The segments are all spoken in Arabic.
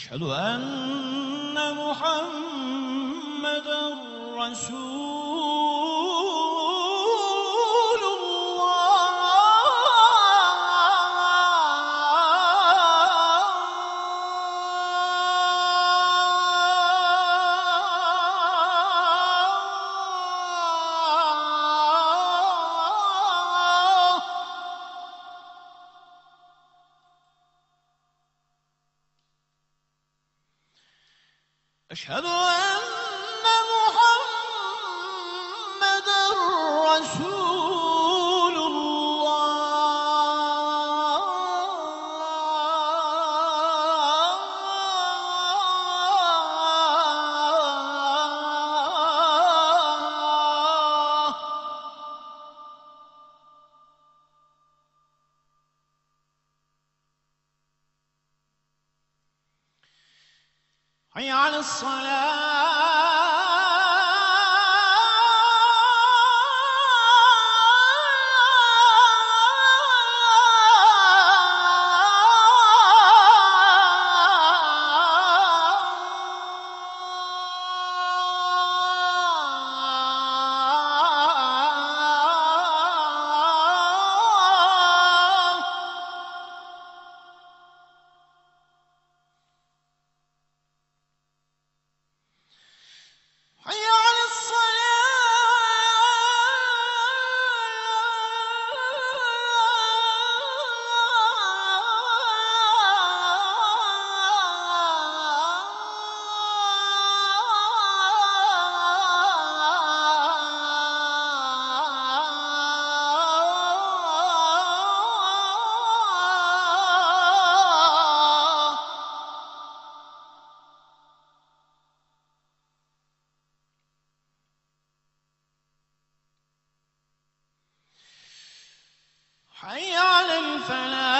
أشهد أن محمدا رسول أشهد أن حي على الصلاة. حي على الفلاح.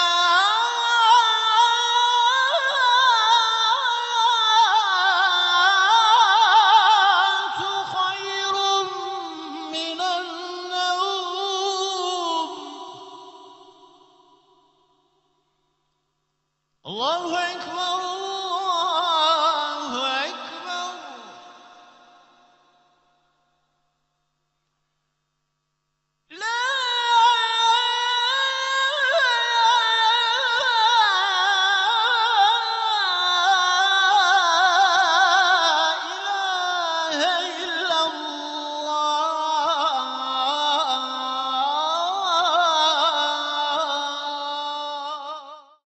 الله أكبر